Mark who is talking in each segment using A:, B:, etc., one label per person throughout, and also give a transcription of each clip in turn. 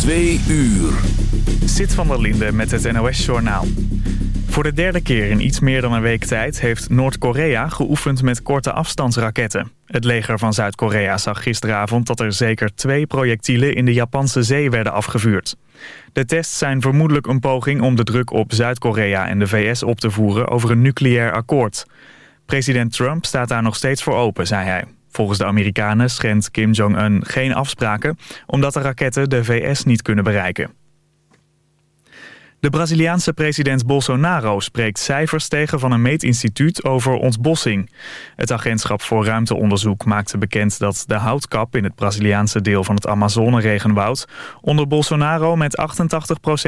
A: Twee uur.
B: Zit van der Linde met het NOS-journaal. Voor de derde keer in iets meer dan een week tijd heeft Noord-Korea geoefend met korte afstandsraketten. Het leger van Zuid-Korea zag gisteravond dat er zeker twee projectielen in de Japanse zee werden afgevuurd. De tests zijn vermoedelijk een poging om de druk op Zuid-Korea en de VS op te voeren over een nucleair akkoord. President Trump staat daar nog steeds voor open, zei hij. Volgens de Amerikanen schendt Kim Jong-un geen afspraken... omdat de raketten de VS niet kunnen bereiken. De Braziliaanse president Bolsonaro spreekt cijfers tegen van een meetinstituut over ontbossing. Het agentschap voor ruimteonderzoek maakte bekend dat de houtkap in het Braziliaanse deel van het Amazone-regenwoud onder Bolsonaro met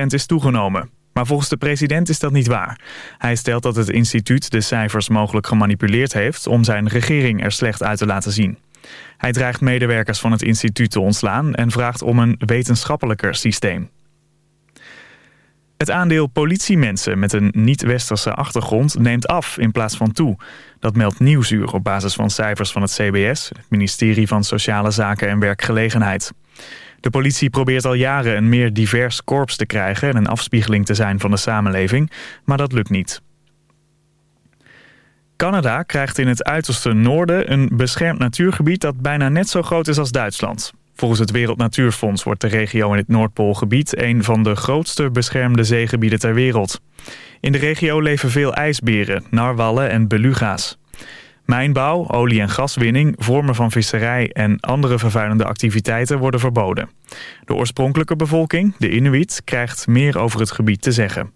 B: 88% is toegenomen. Maar volgens de president is dat niet waar. Hij stelt dat het instituut de cijfers mogelijk gemanipuleerd heeft... om zijn regering er slecht uit te laten zien. Hij dreigt medewerkers van het instituut te ontslaan... en vraagt om een wetenschappelijker systeem. Het aandeel politiemensen met een niet-westerse achtergrond neemt af in plaats van toe. Dat meldt Nieuwsuur op basis van cijfers van het CBS... het ministerie van Sociale Zaken en Werkgelegenheid. De politie probeert al jaren een meer divers korps te krijgen... en een afspiegeling te zijn van de samenleving, maar dat lukt niet. Canada krijgt in het uiterste noorden een beschermd natuurgebied... dat bijna net zo groot is als Duitsland. Volgens het Wereld Natuurfonds wordt de regio in het Noordpoolgebied... een van de grootste beschermde zeegebieden ter wereld. In de regio leven veel ijsberen, narwallen en beluga's. Mijnbouw, olie- en gaswinning, vormen van visserij en andere vervuilende activiteiten worden verboden. De oorspronkelijke bevolking, de Inuit, krijgt meer over het gebied te zeggen.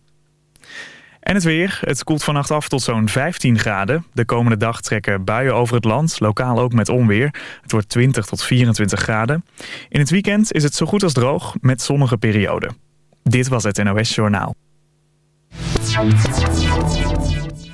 B: En het weer. Het koelt vannacht af tot zo'n 15 graden. De komende dag trekken buien over het land, lokaal ook met onweer. Het wordt 20 tot 24 graden. In het weekend is het zo goed als droog met zonnige perioden. Dit was het NOS Journaal.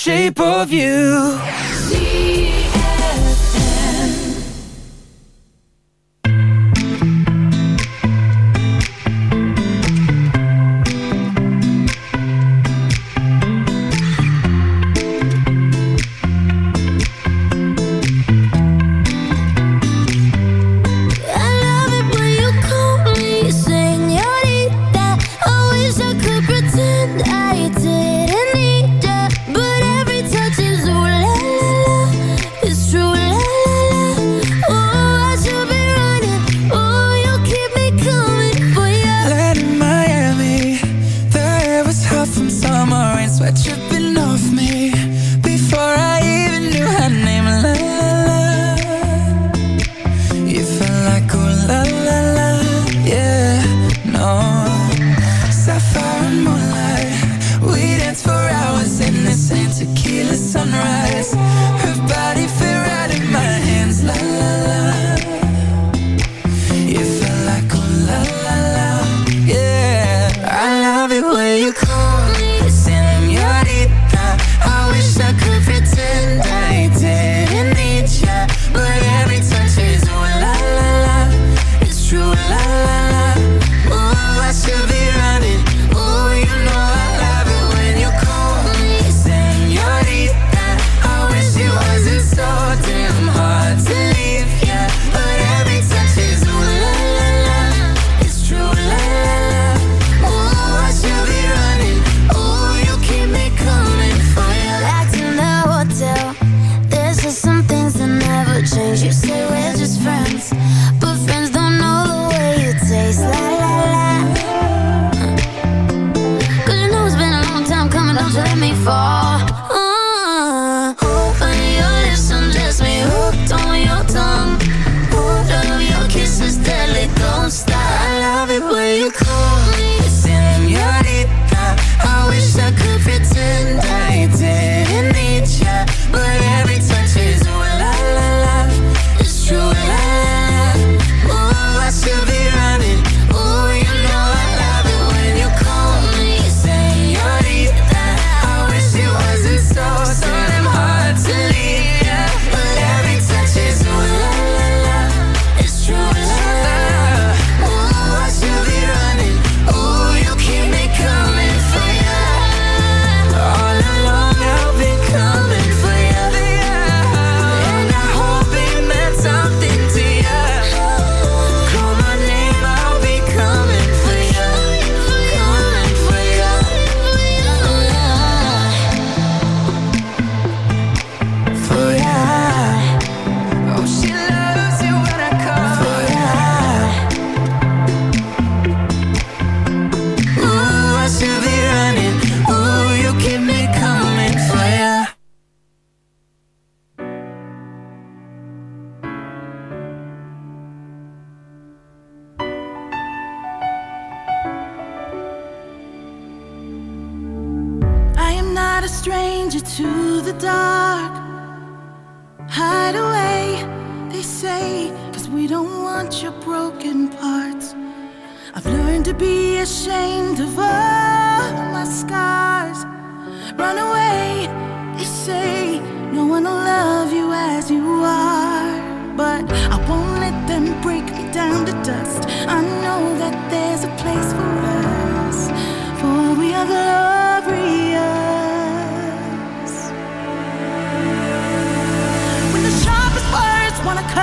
C: shape of you.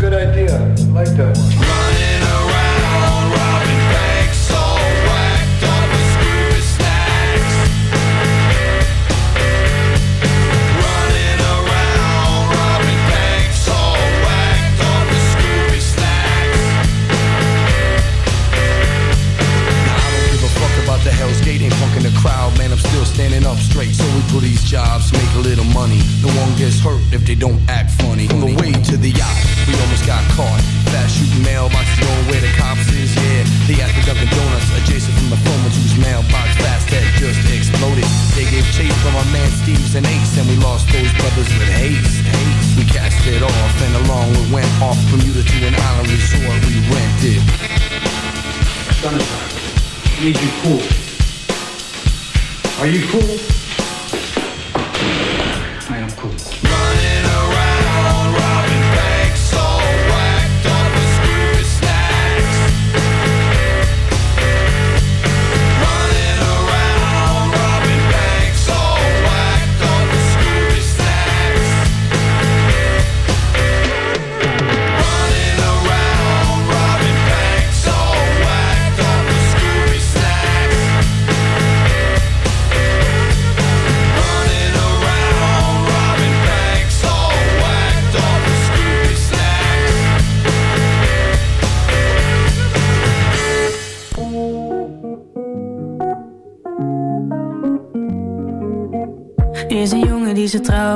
D: good idea. I like that one.
E: Running around, robbing banks, all whacked up with Scooby snacks. Running around, robbing banks, all whacked up with Scooby snacks. Now I don't give a fuck about the Hell's Gate, ain't punking the crowd, man. I'm still standing up straight, so we do these jobs, make a little money. No one gets hurt if they don't act funny. On the way to the yacht, we almost got caught. Fast shooting mailboxes, knowing where the cops is, yeah. They asked for Dunkin' Donuts, adjacent from the phone whose mailbox fast had just exploded. They gave chase from our man Steve's and Ace, and we lost those brothers with haste. haste. We cast it off, and along we went off Bermuda to an island resort we rented.
D: I need you cool. Are you cool?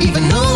F: even know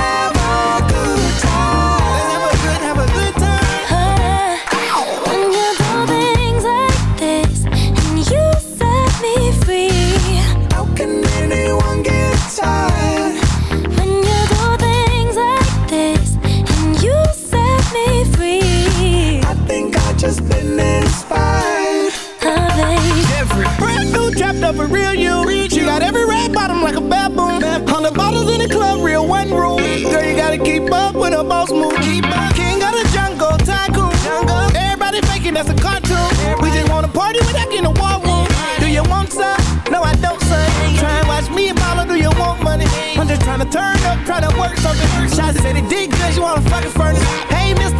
F: for real you. She got every red bottom like a baboon. Hundred bottles in the club, real one room. Girl, you gotta keep up with a boss move. Keep up. King of the jungle, tycoon. Jungle. Everybody faking that's a cartoon. We just wanna party without getting a war room. Do you want some? No, I don't, son. Try and watch me and mama, do you want money? I'm just trying to turn up, trying to work something. Shots said it did good, you wanna fucking furnace. Hey, mister,